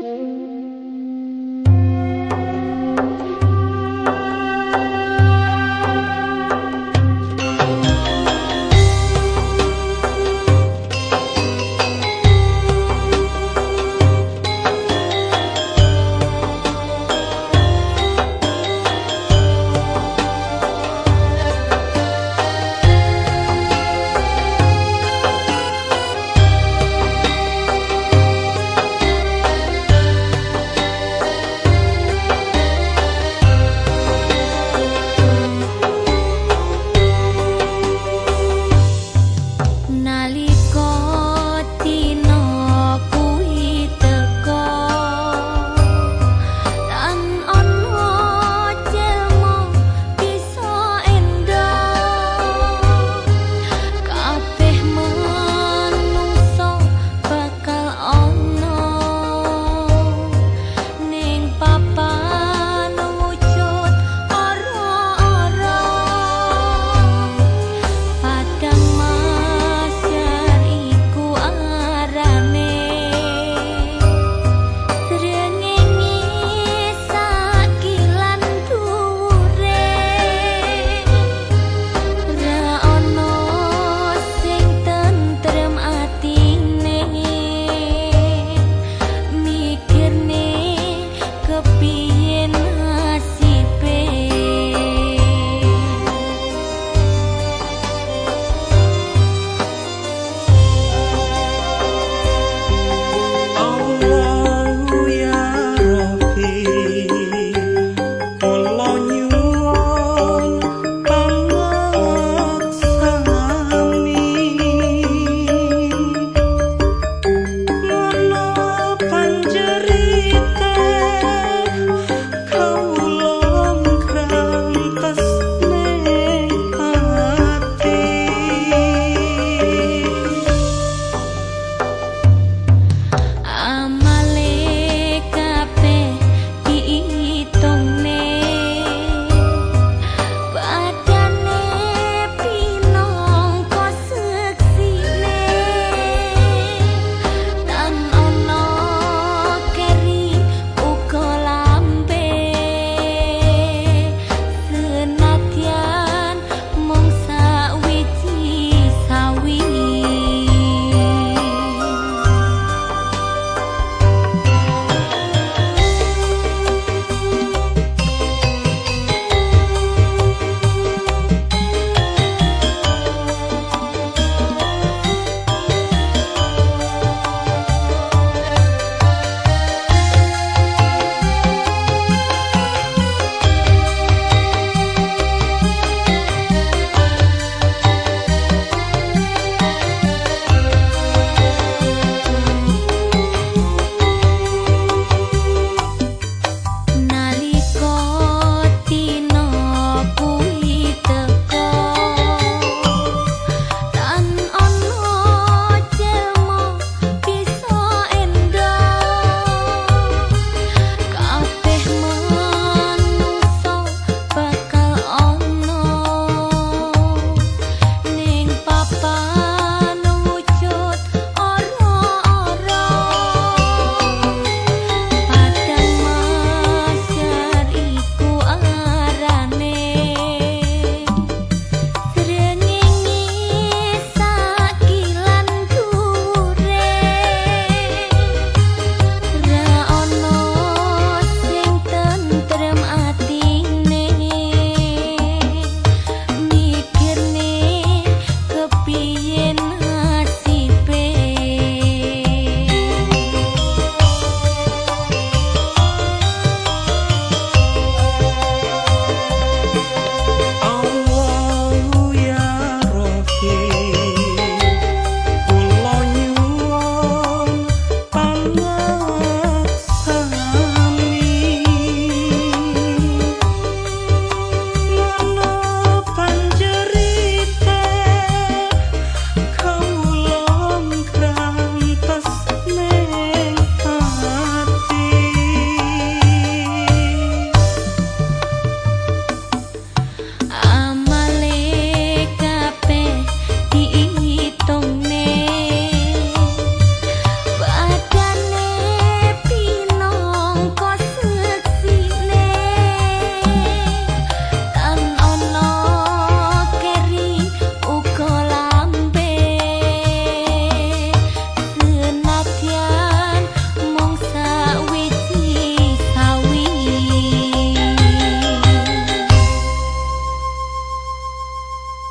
Mm-hmm.